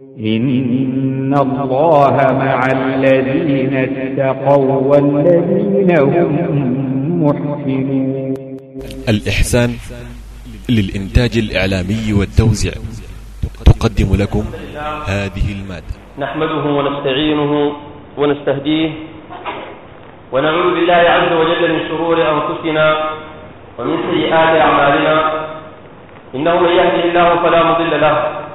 إن الله مع الذين اتقوا والذين هم محسنون الإحسان للإنتاج الإعلامي والتوزيع تقدم لكم هذه المادة. نحمده ونستعينه ونستهديه ونعوذ بالله عز وجل من شرور أنفسنا ومن سيئات أعمالنا. إنه من يهده الله فلا مضل له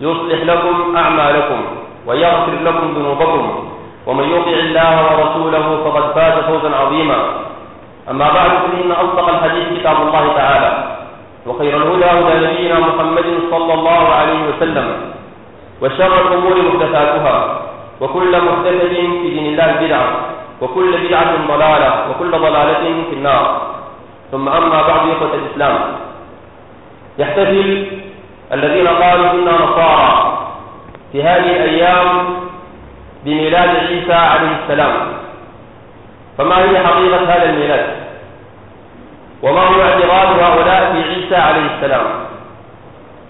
يصلح لكم أعمالكم ويغفر لكم ذنوبكم ومن يطع الله ورسوله فقد فاز فوزا عظيما. أما بعد فإن أصدق الحديث كتاب الله تعالى وخير الهدى هدى نبينا محمد صلى الله عليه وسلم وشر الأمور محدثاتها وكل محدثة في دين الله بدعة وكل بدعة ضلالة وكل ضلالة في النار. ثم أما بعد إخوة الإسلام. يحتفل الذين قالوا إنا نصارى في هذه الأيام بميلاد عيسى عليه السلام. فما هي حقيقة هذا الميلاد؟ وما هو اعتقاد هؤلاء في عيسى عليه السلام؟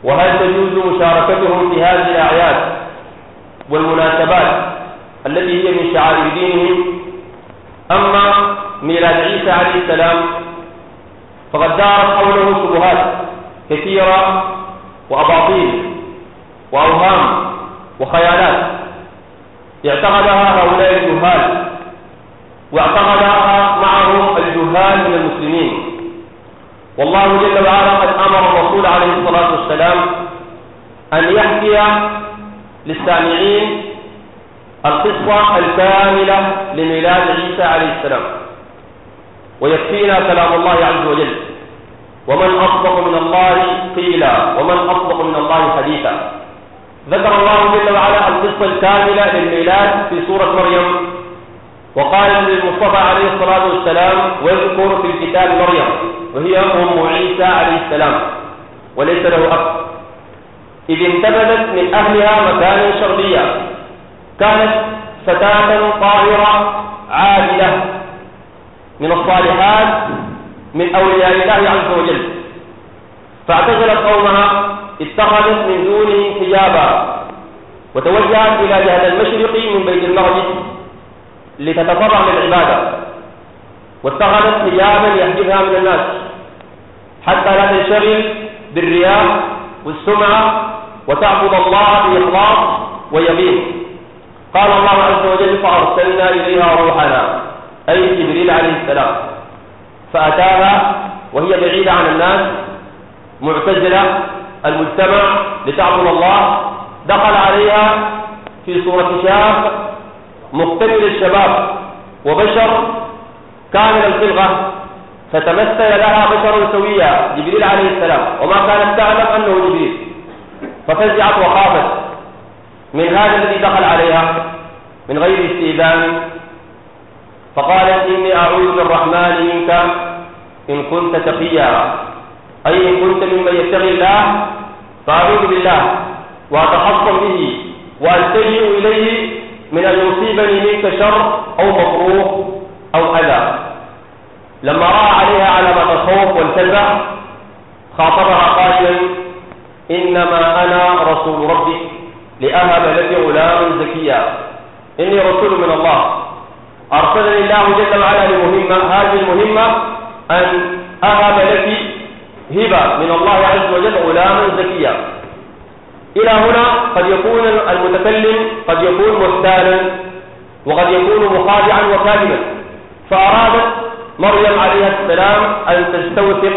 وهل تجوز مشاركتهم في هذه الأعياد والمناسبات التي هي من شعائر دينهم؟ أما ميلاد عيسى عليه السلام فقد دارت حوله شبهات كثيرة وأباطيل وأوهام وخيالات. اعتقدها هؤلاء الجهال واعتقدها معهم الجهال من المسلمين. والله جل وعلا قد أمر الرسول عليه الصلاة والسلام أن يحكي للسامعين القصة الكاملة لميلاد عيسى عليه السلام ويكفينا كلام الله عز وجل. ومن أصدق من الله قيلا ومن أصدق من الله حديثا. ذكر الله جل وعلا القصة الكاملة للميلاد في سورة مريم. وقال للمصطفى عليه الصلاة والسلام واذكر في الكتاب مريم. وهي أم عيسى عليه السلام. وليس له أب. إذ انتبذت من أهلها مكانا شرقيا. كانت فتاة طاهرة عادلة من الصالحات من أولياء الله عز وجل. فاعتزلت قومها اتخذت من دونهم حجابا وتوجهت إلى جهة المشرق من بيت المقدس لتتفرع للعبادة واتخذت حجابا يحجبها من الناس حتى لا تنشغل بالرياء والسمعة وتعبد الله بإخلاص ويقين. قال الله عز وجل فأرسلنا إليها روحنا. أي جبريل عليه السلام. فأتاها وهي بعيدة عن الناس معتزلة المجتمع لتعبد الله دخل عليها في صورة شاب مقتمل الشباب وبشر كامل الخلقة فتمثل لها بشرا سويا جبريل عليه السلام وما كانت تعلم أنه جبريل. ففزعت وخافت من هذا الذي دخل عليها من غير استئذان فقالت إني أعوذ بالرحمن منك إن كنت تقيا. أي إن كنت ممن يتقي الله فأعوذ بالله وأتحصن به وألتجئ إليه من أن يصيبني منك شر أو مكروه أو أذى. لما رأى عليها علامة الخوف والفزع خاطبها قائلا إنما أنا رسول ربك لأهب لك غلاما زكيا. إني رسول من الله. أرسلني الله جل وعلا لمهمة هذه المهمة أن أهب لك هبة من الله عز وجل غلاما زكيا. إلى هنا قد يكون المتكلم قد يكون محتالا وقد يكون مخادعا وكاذبا. فأرادت مريم عليها السلام أن تستوثق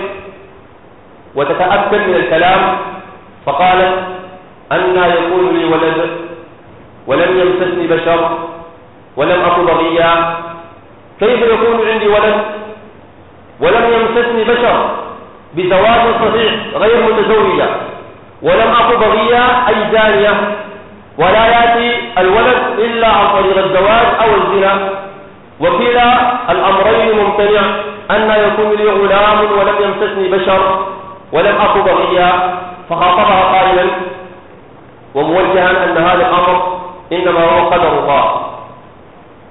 وتتأكد من الكلام فقالت أنى يكون لي ولد ولم يمسسني بشر ولم أكن بغيا كيف يكون عندي ولد؟ ولم يمسسني بشر بزواج صحيح غير متزوجة. ولم أكن بغيا أي زانية ولا يأتي الولد إلا عن طريق الزواج أو الزنا. وكلا الأمرين ممتنع. أن يكون لي غلام ولم يمسسني بشر ولم أكو بغيا فخاطبها قائلا وموجها أن هذا الأمر إنما هو قدر الله.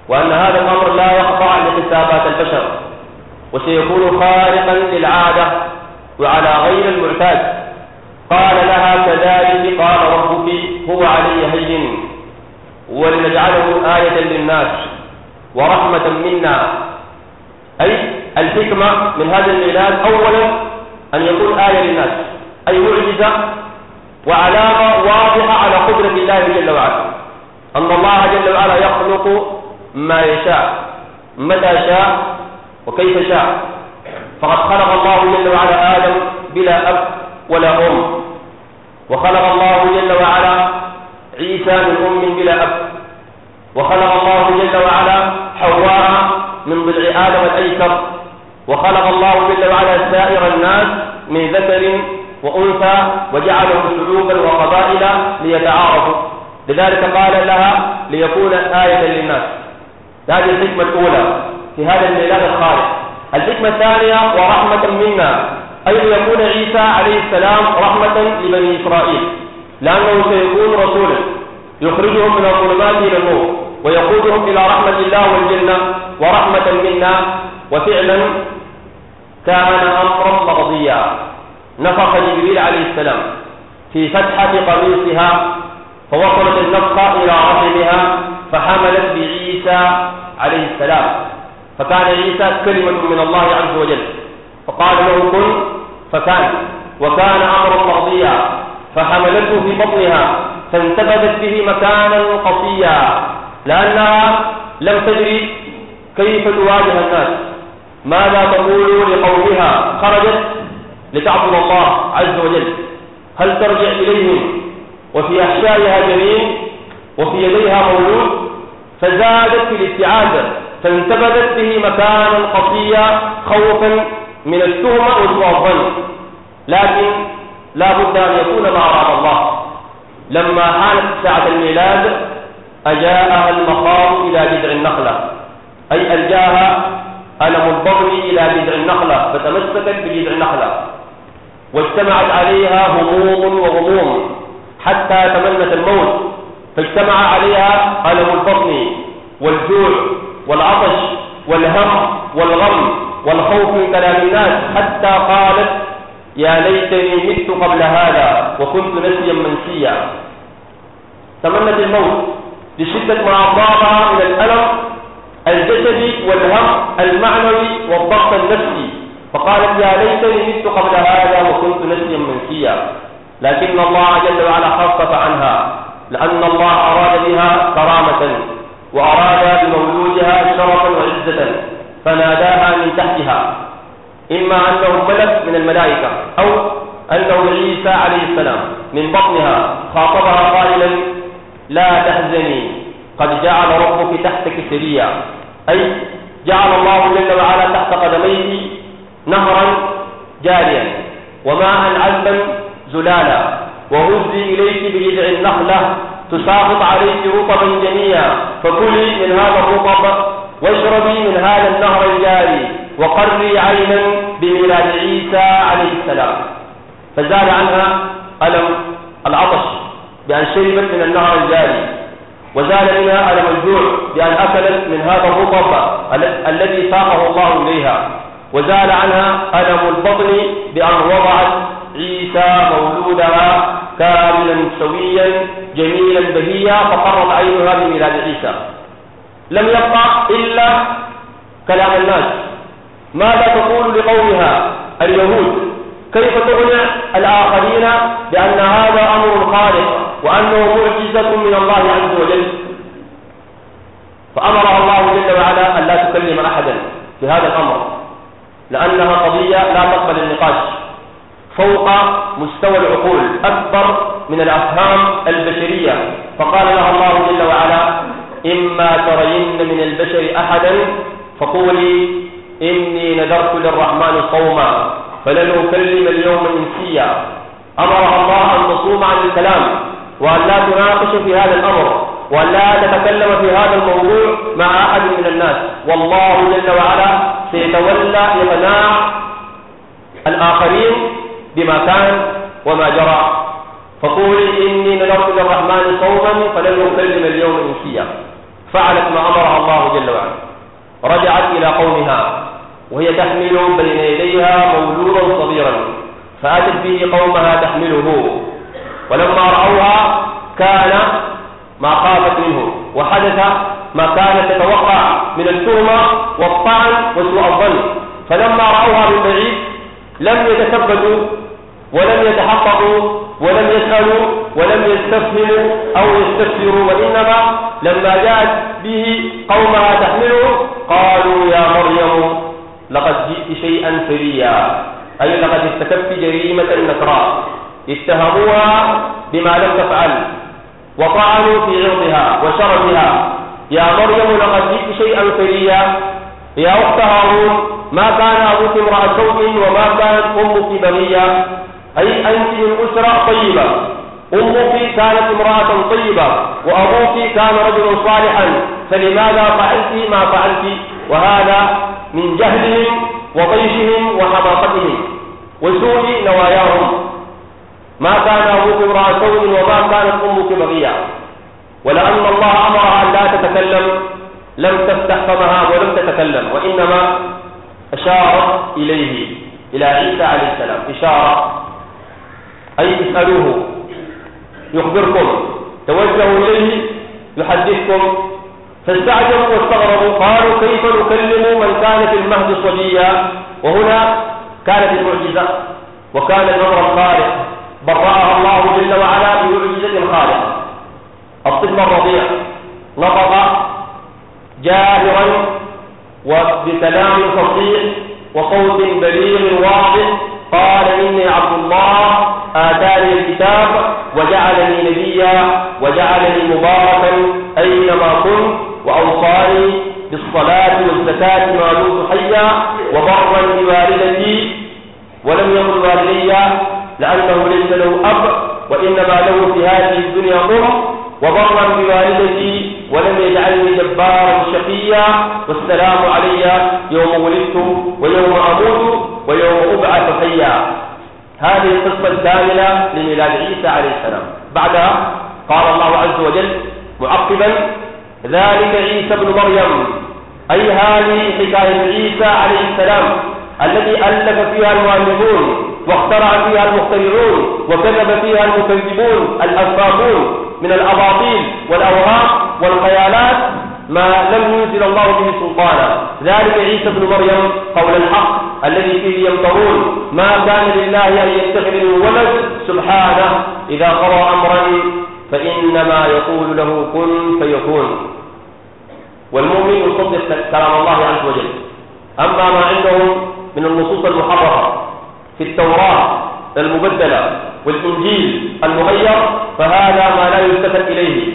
وأن هذا الأمر لا يخضع لحسابات البشر وسيكون خارقا للعادة وعلى غير المعتاد. قال لها كذلك قال ربك هو علي هين ولنجعله آية للناس ورحمة منا. أي الحكمة من هذا الميلاد أولا أن يكون آية للناس أي معجزة وعلامة واضحة على قدرة الله جل وعلا. أن الله جل وعلا يخلق ما يشاء متى شاء وكيف شاء. فقد خلق الله جل وعلا آدم بلا أب ولا أم. وخلق الله جل وعلا عيسى من أم بلا أب. وخلق الله جل وعلا حواء من ضلع آدم الأيسر. وخلق الله جل وعلا سائر الناس من ذكر وأنثى وجعلهم شعوبا وقبائل ليتعارفوا. لذلك قال لها ليكون آية للناس. هذه الحكمة الأولى في هذا الميلاد الخارج الحكمة الثانية ورحمة منا أي ليكون عيسى عليه السلام رحمة لبني إسرائيل. لأنه سيكون رسولا يخرجهم من الظلمات إلى النور ويقودهم إلى رحمة الله والجنة ورحمة منا. وفعلا كان أمرا مقضيا. نفخ جبريل عليه السلام في فتحة قميصها فوصلت النفخة إلى رحمها. فحملت بعيسى عليه السلام. فكان عيسى كلمة من الله عز وجل. فقال له كن فكان. وكان أمرا مرضيا فحملته في بطنها. فانتبذت به مكانا قصيا. لأنها لم تدري كيف تواجه الناس. ماذا تقول لقومها؟ خرجت لتعبد الله عز وجل. هل ترجع إليهم؟ وفي أحشائها جنين وفي يديها مولود فزادت في الاستعاذة فانتبذت به مكانا قصيا خوفا من التهمة وسوء الظن. لكن لا بد أن يكون ما أراد الله. لما حانت ساعة الميلاد أجاءها المخاض إلى جذع النخلة. أي ألجاها ألم البطن إلى جذع النخلة فتمسكت بجذع النخلة. واجتمعت عليها هموم وغموم حتى تمنت الموت. فاجتمع عليها ألم البطن والجوع والعطش والهم والغم والخوف من كلام الناس حتى قالت يا ليتني مت قبل هذا وكنت نسيا منسيا. تمنت الموت لشدة ما أصابها من الألم الجسدي والهم المعنوي والضغط النفسي. فقالت يا ليتني مت قبل هذا وكنت نسيا منسيا. لكن الله جل وعلا خفف عنها. لأن الله أراد بها كرامة وأراد بمولودها شرفا وعزة فناداها من تحتها. إما أنه ملك من الملائكة أو أنه عيسى عليه السلام. من بطنها خاطبها قائلا لا تحزني قد جعل ربك تحتك سريا. أي جعل الله جل وعلا تحت قدميه نهرا جاريا. وماء عذبا زلالا. وهزي إليك بجذع النخلة تساقط عليك رطبا جنيا فكلي من هذا الرطب واشربي من هذا النهر الجاري وقري عينا بميلاد عيسى عليه السلام. فزال عنها ألم العطش بأن شربت من النهر الجاري وزال منها ألم الجوع بأن أكلت من هذا الرطب الذي ساقه الله إليها وزال عنها ألم البطن بأن وضعت عيسى مولودها كاملا سويا جميلا بهيا فقرت عينها بميلاد عيسى. لم يبقى إلا كلام الناس. ماذا تقول لقومها اليهود؟ كيف تقنع الآخرين بأن هذا أمر خالق وأنه معجزة من الله عز وجل؟ فأمرها الله جل وعلا أن لا تكلم أحدا في هذا الأمر لأنها قضية لا تقبل النقاش. فوق مستوى العقول أكبر من الأفهام البشرية. فقال لها الله جل وعلا إما ترين من البشر أحدا فقولي إني نذرت للرحمن صوما فلن أكلم اليوم إنسيا. أمرها الله أن تصوم عن الكلام وأن لا تناقش في هذا الأمر وأن لا تتكلم في هذا الموضوع مع أحد من الناس. والله جل وعلا سيتولى إقناع الآخرين بما كان وما جرى. فقولي إني نذرت للرحمن صوما فلن أكلم اليوم إنسيا. فعلت ما أمرها الله جل وعلا. رجعت إلى قومها. وهي تحمل بين يديها مولودا صغيرا. فأتت به قومها تحمله. ولما رأوها كان ما خافت منه. وحدث ما كانت تتوقع من التهمة والطعن وسوء الظن. فلما رأوها من بعيد لم يتثبتوا ولم يتحققوا ولم يسألوا ولم يستفهموا أو يستفسروا وإنما لما جاءت به قومها تحمله قالوا يا مريم لقد جئت شيئا فريا. أي لقد ارتكبت جريمة نكراء اتهموها بما لم تفعل. وطعنوا في عرضها وشرفها. يا مريم لقد جئت شيئا فريا. يا أخت هارون ما كان أبوك امرأة سوء وما كانت أمك بغيا أي أنت من أسرة طيبة. أمك كانت امرأة طيبة. وأبوك كان رجلا صالحا. فلماذا فعلت ما فعلت؟ وهذا من جهلهم وطيشهم وحماقتهم وسوء نواياهم. ما كان أبوك امرأة سوء وما كانت أمك بغيا ولأن الله أمرها أن لا تتكلم. لم تفتح فمها ولم تتكلم. وإنما أشارت إليه إلى عيسى عليه السلام. إشارة أي اسألوه يخبركم. توجهوا إليه يحدثكم. فاستعجبوا واستغربوا. قالوا كيف نكلم من كان في المهد صبيا؟ وهنا كانت المعجزة. وكان الأمر الخارق برأها الله جل وعلا بمعجزة خارقة الطفل الرضيع. نطق جاهرا وبكلام فصيح وصوت بليغ واضح قال إني عبد الله آتاني الكتاب وجعلني نبيا وجعلني مباركا أينما كنت وأوصاني بالصلاة والزكاة ما دمت حيا وبرا بوالدتي ولم يكن والدي لأنه ليس له أب وإنما له في هذه الدنيا أم وبرا بوالدتي ولم يجعلني جبارا شقيا والسلام علي يوم ولدت ويوم أموت. ويوم أبعث حيا هذه القصة الكاملة لميلاد عيسى عليه السلام. بعدها قال الله عز وجل معقبا ذلك عيسى بن مريم. أي هذه حكاية عيسى عليه السلام التي ألف فيها المؤلفون واخترع فيها المخترعون وكذب فيها المكذبون الأسبابون من الأباطيل والأوهام والخيالات ما لم ينزل الله به سلطانا. ذلك عيسى بن مريم قول الحق الذي فيه يمترون. ما كان لله أن يتخذ من ولد سبحانه. إذا قضى أمرا فإنما يقول له كن فيكون. والمؤمن يصدق كلام الله عز وجل. أما ما عندهم من النصوص المحرفة في التوراة المبدلة والإنجيل المغير فهذا ما لا يلتفت إليه.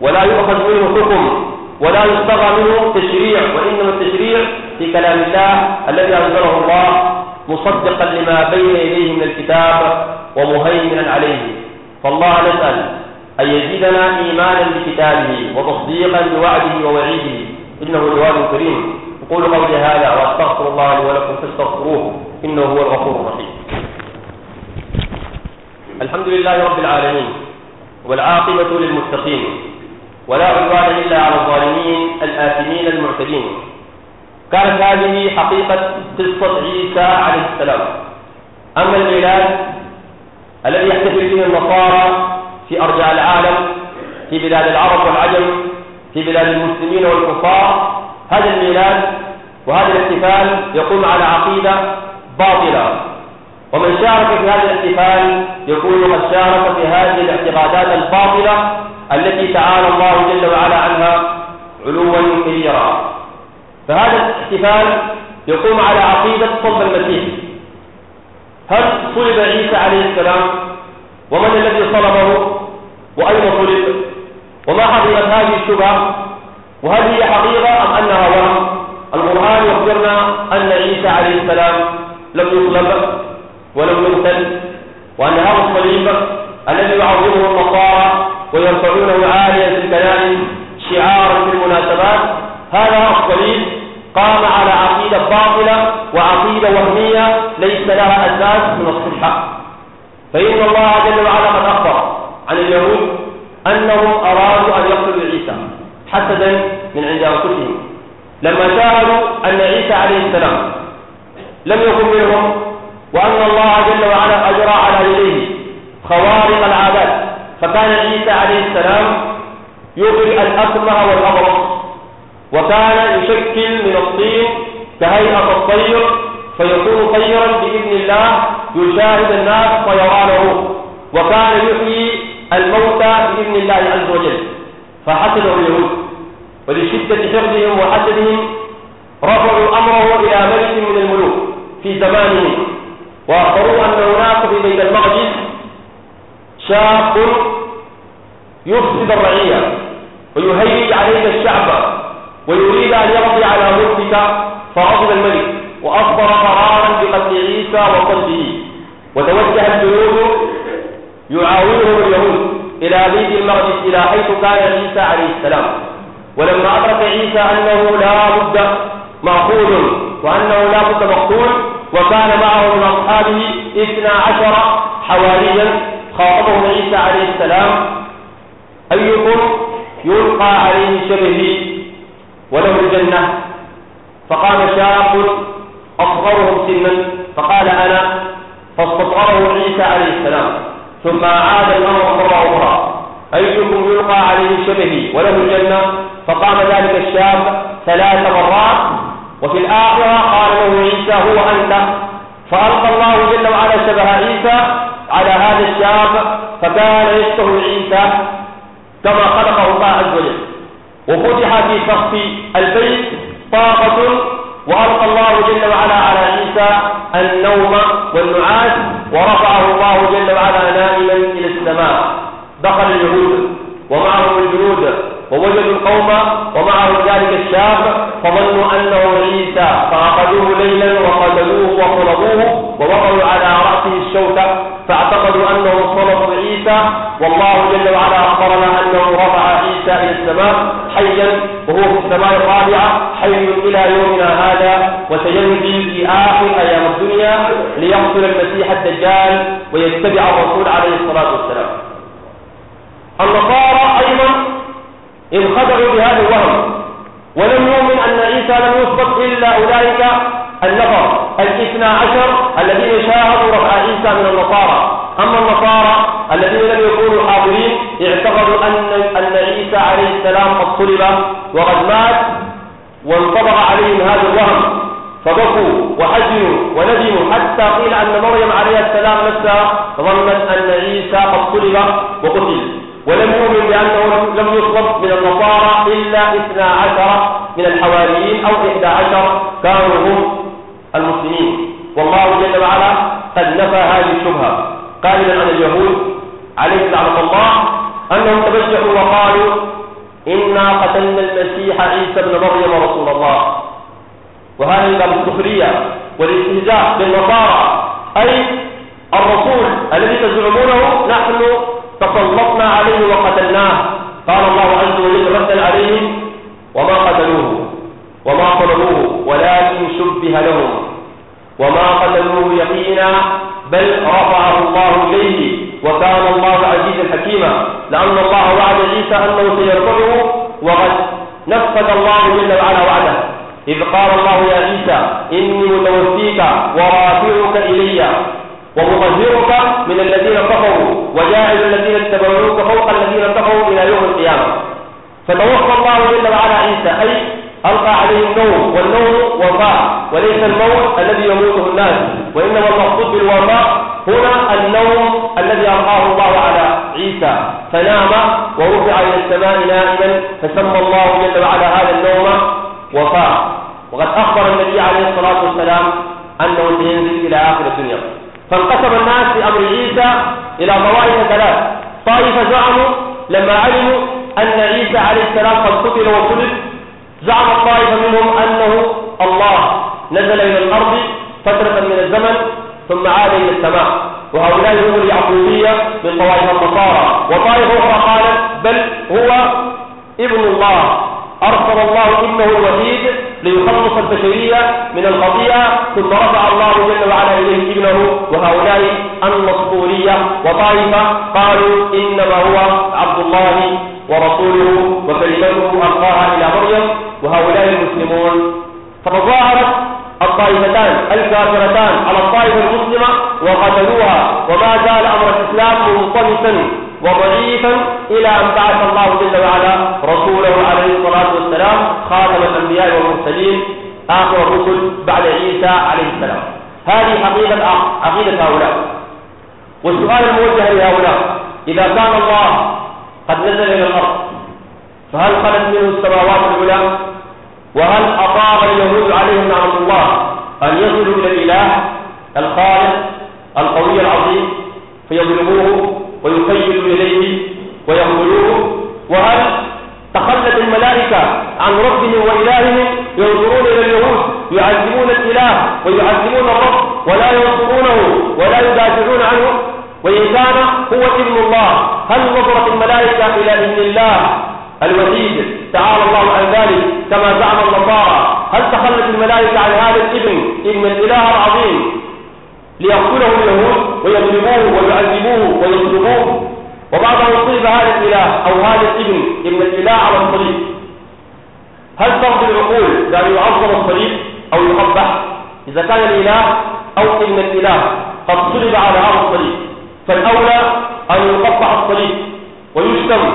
ولا يؤخذ منه حكم. ولا يصطغى منه تشريع وإنما التشريع في كلام الله الذي أنزله الله مصدقا لما بين يديه من الكتاب ومهيمنا عليه. فالله نسأل أن يزيدنا إيمانا بكتابه وتصديقا بوعده ووعيده. إنه جواد كريم أقول قولي هذا وأستغفر الله لي ولكم فاستغفروه. إنه هو الغفور الرحيم. الحمد لله رب العالمين والعاقبة للمتقين. ولا عدوان إلا على الظالمين الآثمين المعتدين. كانت هذه حقيقة قصة عيسى عليه السلام. أما الميلاد الذي يحتفل به النصارى في أرجاء العالم في بلاد العرب والعجم في بلاد المسلمين والكفار هذا الميلاد وهذا الاحتفال يقوم على عقيدة باطلة. ومن شارك في هذا الاحتفال يكون قد شارك في هذه الاعتقادات الباطلة التي تعالى الله جل وعلا عنها علوا كبيرا. فهذا الاحتفال يقوم على عقيدة صلب المسيح. هل صلب عيسى عليه السلام؟ ومن الذي صلبه؟ وأين صلب؟ وما حقيقة هذه الشبهة؟ وهل هي حقيقة أم أنها وهم القرآن يخبرنا أن عيسى عليه السلام لم يصلب ولم يقتل وأن هذا الصليب الذي يعظمه النصارى ويرفعونه عاليا في الكنائس شعارا في المناسبات. هذا الصليب قام على عقيدة باطلة وعقيدة وهمية ليس لها أساس من الصحة فإن الله جل وعلا قد أخبر عن اليهود أنهم أرادوا أن يقتلوا عيسى حسدا من عند أنفسهم. لما شاهدوا أن عيسى عليه السلام لم يكن منهم وأن الله جل وعلا أجرى على يديه خوارق العادات فكان عيسى عليه السلام يبرئ الأكمه والأبرص وكان يشكل من الطين كهيئة الطير فيكون طيرا بإذن الله يشاهد الناس طيرانه وكان يحيي الموتى بإذن الله عز وجل. فحسده اليهود. ولشدة حقدهم وحسدهم رفعوا أمره إلى ملك من الملوك في زمانه وأخبروا أن هناك في بيت المقدس شاب يفسد الرعية ويهيج عليك الشعب ويريد أن يقضي على ملكك فغضب الملك وأصدر قرارا بقتل عيسى وقتله. وتوجه الجنود يعاونهم اليهود إلى بيت المقدس إلى حيث كان عيسى عليه السلام. ولما أدرك عيسى أنه لا بد مأخوذ وأنه لا بد مقتول وكان معه من أصحابه اثنا عشر حواريا خاطبهم عيسى عليه السلام أيكم يلقى عليه شبهي وله الجنة؟ فقام شاب أصغرهم سنا. فقال أنا فاستصغره عيسى عليه السلام. ثم عاد الأمر مرة أخرى. أيكم يلقى عليه شبهي وله الجنة؟ فقام ذلك الشاب ثلاث مرات. وفي الآخرة قال له عيسى هو أنت؟ فألقى الله جل وعلا شبه عيسى على هذا الشاب فكان يشبه عيسى كما خلقه الله عز وجل. وفتح في سقف البيت طاقة وألقى الله جل وعلا على عيسى النوم والنعاس ورفعه الله جل وعلا نائما إلى السماء. دخل اليهود ومعهم الجنود ووجدوا القوم ومعهم ذلك الشاب فظنوا أنه عيسى فأخذوه ليلا وقتلوه وصلبوه ووضعوا على رأسه الشوكة فاعتقدوا أنه صلب عيسى. والله جل وعلا أخبرنا أنه رفع عيسى إلى السماء حيا وهو في السماء الرابعة حي إلى يومنا هذا. وسينزل في آخر أيام الدنيا ليقتل المسيح الدجال ويتبع الرسول عليه الصلاة والسلام. النصارى انخدعوا بهذا الوهم. ولم يؤمن أن عيسى لم يسبق إلا أولئك النفر. الاثنى عشر الذين شاهدوا رفع عيسى من النصارى. أما النصارى الذين لم يكونوا حاضرين اعتقدوا أن أن عيسى عليه السلام قد صلب وقد مات وانطبق عليهم هذا الوهم. فبكوا وحزنوا وندموا حتى قيل أن مريم عليه السلام نفسها ظنت أن عيسى قد صلب وقتل. ولم يؤمن بأنه لم يصلب من النصارى إلا اثنا عشر من الحواريين أو إحدى عشر كانوا هم المسلمين. والله جل وعلا قد نفى هذه الشبهة. قائلا عن اليهود عليه لعنة الله أنهم تبجحوا وقالوا إنا قتلنا المسيح عيسى بن مريم رسول الله. وهذه السخرية والاستهزاء بالنصارى. أي الرسول الذي تزعمونه نحن تسلطنا عليه وقتلناه. قال الله عز وجل ردا عليهم وما قتلوه وما طلبوه ولكن شبه لهم. وما قتلوه يقينا بل رفعه الله إليه وكان الله عزيزا حكيما. لأن الله وعد عيسى أنه سيرفعه وقد نفذ الله جل وعلا وعده. إذ قال الله يا عيسى إني متوفيك ورافعك إلي. ومطهرك من الذين كفروا وجاعل الذين اتبعوك فوق الذين كفروا إلى يوم القيامة. فتوفى الله جل وعلا عيسى أي ألقى عليه النوم والنوم وفاء وليس الموت الذي يموته الناس وإنما المقصود بالوفاء هنا النوم الذي ألقاه الله على عيسى. فنام ورفع إلى السماء نائما فسمى الله جل وعلا هذا النوم وفاء. وقد أخبر النبي عليه الصلاة والسلام أنه سينزل إلى آخر الدنيا. فانقسم الناس في أمر عيسى إلى طوائف ثلاث. طائفة زعموا لما علموا أن عيسى عليه السلام قد قتل وصلب زعم الطائفة منهم أنه الله نزل إلى الأرض فترة من الزمن ثم عاد إلى السماء. وهؤلاء هم اليعقوبية من طوائف النصارى. وطائفة أخرى قالت بل هو ابن الله. أرسل الله ابنه الوحيد ليخلص البشرية من الخطيئة ثم رفع الله جل وعلا إليه ابنه وهؤلاء النصطورية وطائفة قالوا إنما هو عبد الله ورسوله وكلمته ألقاها إلى مريم وهؤلاء المسلمون. فتظاهرت الطائفتان الكافرتان على الطائفة المسلمة وقتلوها وما زال أمر الإسلام منطلقا وضعيفا إلى أن بعث الله جل وعلا رسوله عليه الصلاة والسلام خاتم الأنبياء والمرسلين آخر الرسل بعد عيسى عليه السلام. هذه حقيقة عقيدة هؤلاء. والسؤال الموجه لهؤلاء إذا كان الله قد نزل إلى الأرض فهل خلت منه السماوات العلى وهل أطاغ اليهود عليهم نعمة الله أن يصلوا إلى الإله الخالق القوي العظيم فيظلموه؟ ويخيلوا إليه ويقولوه وهل تخلت الملائكة عن ربهم وإلههم ينظرون إلى اليهود يعذبون الإله ويعذبون الرب ولا ينصرونه ولا يدافعون عنه؟ وإن كان هو ابن الله هل نظرت الملائكة إلى ابن الله؟ الوحيد تعالى الله عن ذلك كما زعم النصارى هل تخلت الملائكة عن هذا الابن ابن الإله العظيم. ليقتله اليهود ويظلموه ويعذبوه ويصلبوه وبعضهم صلب هذا الإله أو هذا الابن ابن الإله على الصليب هل ترضي العقول بأن يعظم الصليب أو يقبح إذا كان الإله أو ابن الإله قد صلب على هذا الصليب فالأولى أن يقطع الصليب ويشتم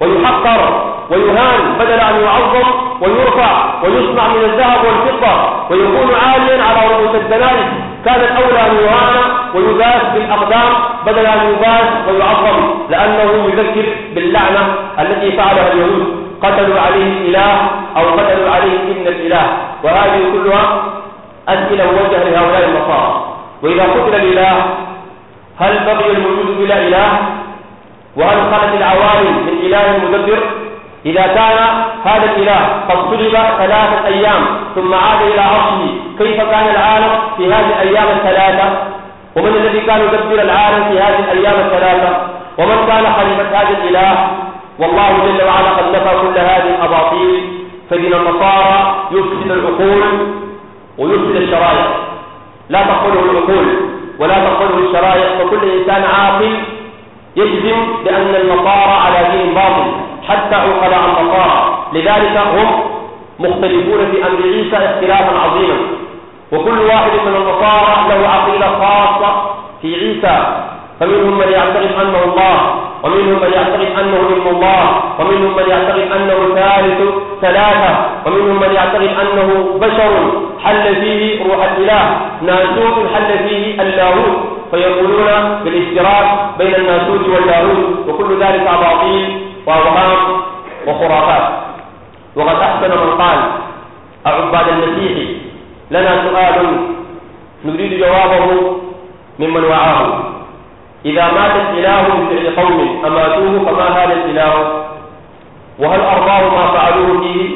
ويحقر ويهان بدل أن يعظم ويرفع ويصنع من الذهب والفضة ويكون عاليا على رؤوس الدنائس كان الأولى أن يهان ويباس بالأقدام بدل أن يباس ويعظم لأنه يذكر باللعنة التي فعلها اليهود. قتلوا عليه الإله أو قتلوا عليه ابن الإله. وهذه كلها أسئلة موجهة لهؤلاء النصارى. وإذا قتل الإله هل بقي الوجود بلا إله؟ وهل خلت العوالم من إله مدبر؟ إذا كان هذا الإله قد صلب ثلاثة أيام ثم عاد إلى عرشه كيف كان العالم في هذه الأيام الثلاثة؟ ومن الذي كان يدبر العالم في هذه الأيام الثلاثة؟ ومن كان خليفة هذا الإله؟ والله جل وعلا قد نفى كل هذه الأباطيل فدين النصارى يفسد العقول ويفسد الشرائع. لا تقبله العقول ولا تقبله الشرائع فكل إنسان عاقل يجزم بأن النصارى على دين باطل. حتى عقلاء النصارى لذلك هم مختلفون في أمر عيسى اختلافا عظيما. وكل واحد من النصارى له عقيدة خاصة في عيسى. فمنهم من يعتقد أنه الله ومنهم من يعتقد أنه ابن الله ومنهم من يعتقد أنه ثالث ثلاثة. ومنهم من يعتقد أنه بشر حل فيه روح الإله. ناسوت حل فيه اللاهوت. فيقولون بالاشتراك بين الناسوت واللاهوت وكل ذلك أباطيل وأوهام وخرافات. وقد أحسن من قال أعباد المسيح لنا سؤال نريد جوابه ممن وعاه. إذا مات الإله بفعل قوم أماتوه فما هذا الإله؟ وهل أرضاه ما فعلوه فيه؟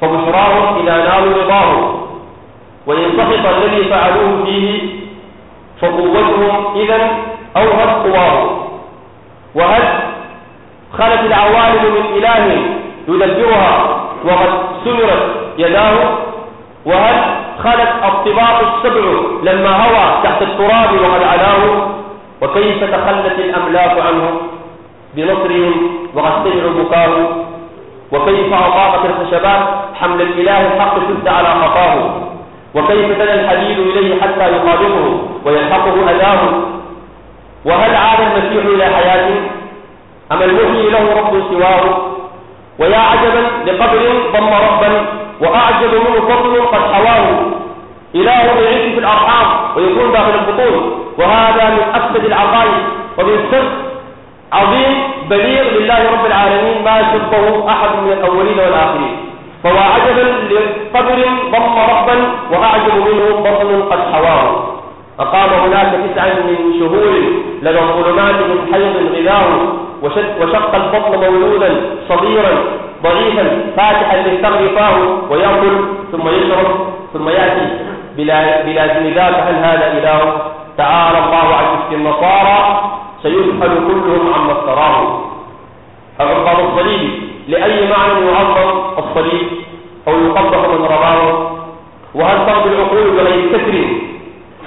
فبشراهم إذا نالوا رضاه. وإن سقط الذي فعلوه فيه فقوتهم إذا أوهت قواه؟ وهل خلت العوالم من إله يدبرها وقد سمرت يداه وهل خلت الطباق السبع لما هوى تحت التراب وقد علاه وكيف تخلت الأملاك عنه؟ بنصرهم وقد سمعوا بكاه. وكيف أطاقت الخشبات حمل الإله الحق شد على خطاه؟ وكيف تنى الحديد إليه حتى يقابضه ويلحقه أذاه؟ وهل عاد المسيح إلى حياته؟ أم المحيي له رب سواه؟ ويا عجبا لقبر ضم ربا وأعجب منه فضل قد حواه إله يعيش في الأرحام ويكون داخل البطون. وهذا من أفسد العقائد ومن سر عظيم بليغ لله رب العالمين ما شبه أحد من الأولين والآخرين. فهو عجبا لقبر ضم ربا وأعجب منه بطن قد حواه. أقام هناك تسعا من شهور لدى الظلمات من حيض غذاه. وشق البطن مولودا صغيرا ضعيفا فاتحا للثغر ويأكل ثم يشرب ثم يأتي بلا بلا ذاك هل هذا إله؟ تعالى الله عن إفك النصارى سيسأل كلهم عما افتراه. أغضب الصليب. لأي معنى يعظم الصليب أو يقبح من رماه وهل ترضي العقول بغير كسر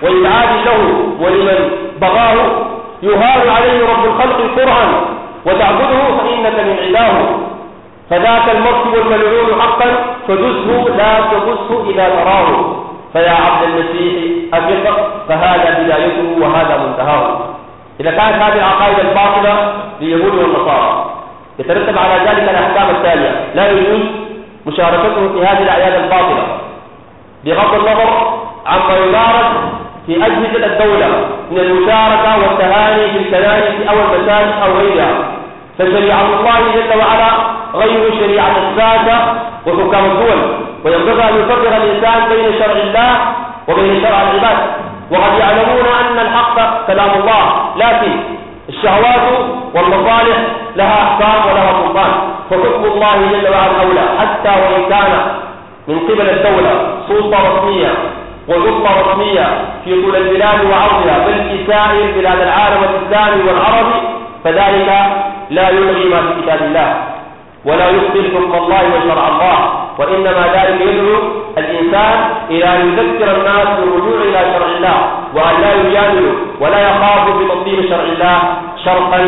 وإبعاد له ولمن بغاه؟ يهال عليه رب الخلق كرها وتعبده فإنك من عداه فذاك المركب الملعون حقا فدسه لا تدسه إذا تراه. فيا عبد المسيح أفق فهذا بدايته وهذا منتهاه. إذا كانت هذه العقائد الباطلة لليهود والنصارى. يترتب على ذلك الأحكام التالية. لا يجوز مشاركتهم في هذه الأعياد الباطلة. بغض النظر عما يمارس في أجهزة الدولة من المشاركة والتهاني في الكنائس أو المساجد أو غيرها. فشريعة الله جل وعلا غير شريعة السادة وحكام الدول وينبغي أن يفرق الإنسان بين شرع الله وبين شرع العباد. وقد يعلمون أن الحق كلام الله لكن الشهوات والمصالح لها أحكام ولها سلطان. فحكم الله جل وعلا أولى حتى وإن كان من قبل الدولة سلطة رسمية وسلطة رسمية في طول البلاد وعرضها بل في سائر بلاد العالم الإسلامي والعربي فذلك لا يلغي ما في كتاب الله ولا يبطل حكم الله وشرع الله وإنما ذلك يدعو الإنسان إلى أن يذكر الناس بالرجوع إلى شرع الله وأن لا يجادلوا ولا يخافوا بتطبيق شرع الله شرقا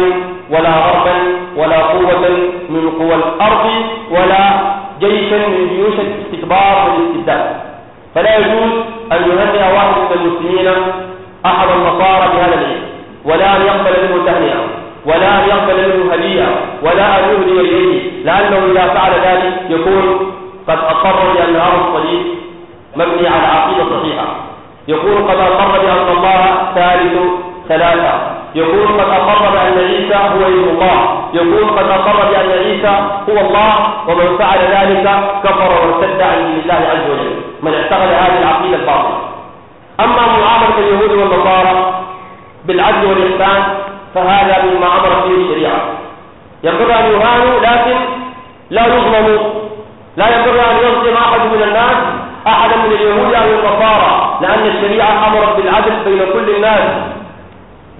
ولا غربا ولا قوة من قوى الأرض ولا جيشا من جيوش الاستكبار والاستبداد فلا يجوز أن يهنئ واحد من المسلمين أحد النصارى بهذا العيد ولا أن يقبل منه تهنئة. ولا أن يقبل منه هدية ولا أن يهدي إليه لأنه إذا فعل ذلك يكون قد أقر بأن هذا الصليب مبني على عقيدة صحيحة. يكون قد أقر بأن الله ثالث ثلاثة. يكون قد أقر بأن عيسى هو ابن الله. يكون قد أقر بأن عيسى هو الله ومن فعل ذلك كفر وارتد عن دين الله عز وجل. من اعتقد هذه العقيدة الباطلة. أما معاملة اليهود والنصارى بالعدل والإحسان فهذا مما أمر به الشريعة. ينبغي أن يهانوا لكن لا يظلموا. لا ينبغي أن يظلم أحد من الناس أحدا من اليهود أو النصارى لأن الشريعة أمرت بالعدل بين كل الناس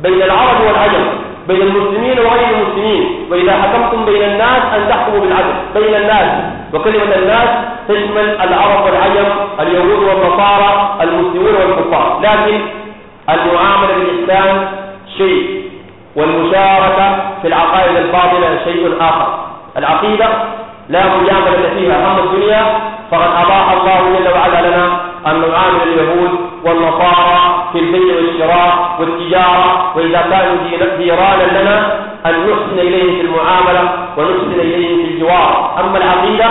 بين العرب والعجم بين المسلمين وغير المسلمين. وإذا حكمتم بين الناس أن تحكموا بالعدل بين الناس. وكلمة الناس تشمل العرب والعجم اليهود والنصارى المسلمون والكفار. لكن المعاملة بالإسلام شيء. والمشاركة في العقائد الباطلة شيء آخر. العقيدة لا مجاملة فيها. أما الدنيا فقد أباح الله جل وعلا لنا أن نعامل اليهود والنصارى في البيع والشراء والتجارة وإذا كانوا جيرانا لنا أن نحسن إليهم في المعاملة ونحسن إليهم في الجوار. أما العقيدة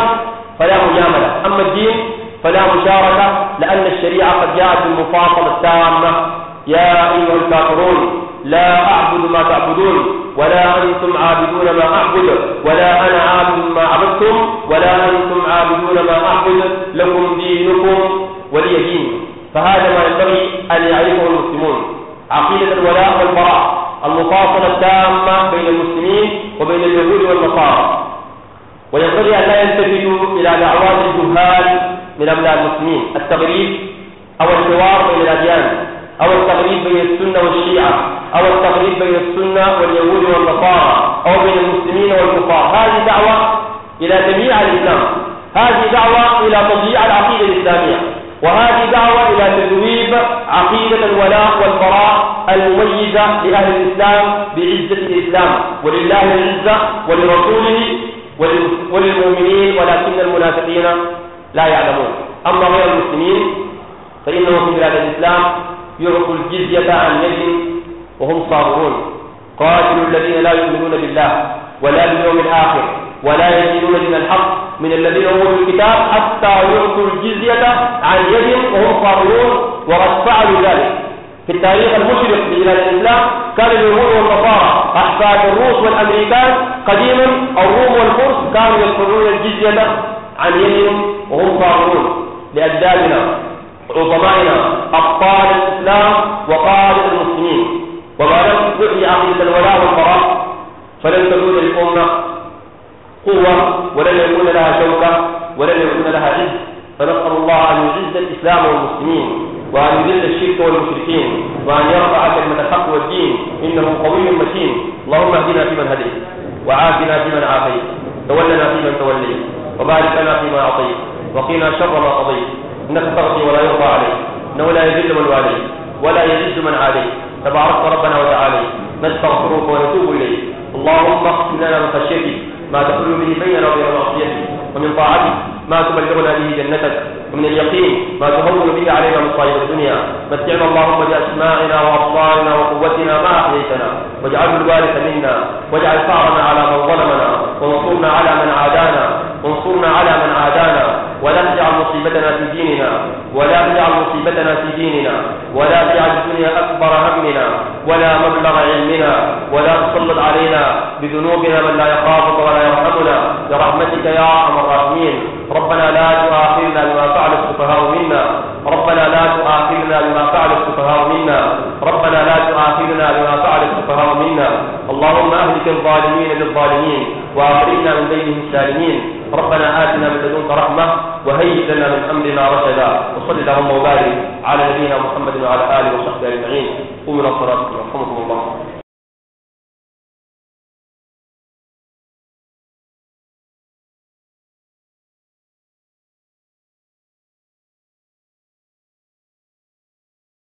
فلا مجاملة. أما الدين فلا مشاركة لأن الشريعة قد جاءت بالمفاصلة التامة. يا أيها الكافرون لا أعبد ما تعبدون ولا أنتم عابدون ما أعبد ولا أنا عابد ما عبدتم ولا أنتم عابدون ما أعبد لكم دينكم ولي دين. فهذا ما ينبغي أن يعرفه المسلمون. عقيدة الولاء والبراء المفاصلة التامة بين المسلمين وبين اليهود والنصارى. وينبغي أن لا يلتفتوا إلى دعوات الجهال من أبناء المسلمين. التغريب أو الحوار بين الأديان أو التغريب بين السنة والشيعة. أو التغريب بين السنة واليهود والنصارى أو بين المسلمين والكفار. هذه دعوة إلى تبييع الإسلام. هذه دعوة إلى تضييع العقيدة الإسلامية. وهذه دعوة إلى تذويب عقيدة الولاء والبراء المميزة لأهل الإسلام بعزة الإسلام. ولله العزة ولرسوله وللمؤمنين ولكن المنافقين لا يعلمون. أما غير المسلمين فإنهم في بلاد الإسلام يعطوا الجزية عن يد وهم صابرون. قاتلوا الذين لا يؤمنون بالله ولا باليوم الآخر ولا يدينون من الحق من الذين أوتوا الكتاب حتى يعطوا الجزية عن يد وهم صابرون. وقد فعلوا ذلك. في التاريخ المشرق لبلاد الإسلام كان اليهود والنصارى أحفاد الروس والأمريكان قديما الروم والفرس كانوا يدفعون الجزية عن يد وهم صابرون. لأجدادنا عظمائنا أبطال الإسلام وقادة المسلمين. وما لم تحيي عقيدة الولاء والبراء فلن تكون للأمة قوة ولن يكون لها شوكة ولن يكون لها عز. فنسأل الله أن يعز الإسلام والمسلمين وأن يذل الشرك والمشركين وأن يرفع كلمة الحق والدين. إنه قوي متين. اللهم اهدنا فيمن هديت وعافنا فيمن عافيت. تولنا فيمن توليت وبارك لنا فيما أعطيت وقنا شر ما قضيت. إنك تقضي ولا يرضى عليك إنه لا يذل من واليت ولا يعز من عليك تباركت ربنا وتعالى. نستغفرك ونتوب إليك. اللهم اغفر لنا من خشيتك ما تحل به بيننا وبين معصيتك ومن طاعتك ما تبلغنا به جنتك ومن اليقين ما تهون به علينا مصائب الدنيا. متعنا اللهم بأسماعنا وأبصارنا وقوتنا ما أحييتنا. واجعله الوارث منا. واجعل ثارنا على من ظلمنا. وانصرنا على من عادانا. وانصرنا على من عادانا. ولا تجعل مصيبتنا في ديننا ولا تجعل مصيبتنا في ديننا ولا تجعل الدنيا أكبر همنا ولا مبلغ علمنا ولا تسلط علينا بذنوبنا من لا يخافك ولا يرحمنا. برحمتك يا أرحم الراحمين. ربنا لا تؤاخذنا بما فعل السفهاء منا. ربنا لا تؤاخذنا بما فعل السفهاء منا. ربنا لا تؤاخذنا بما فعل السفهاء منا. اللهم أهلك الظالمين للظالمين وأخرجنا من بينهم السالمين ربنا آتنا من لدنك رحمة وهيئ لنا من أمرنا رشدا وصل اللهم وبارك على نبينا محمد وعلى آله وصحبه أجمعين. قوموا إلى الصلاة يرحمكم الله.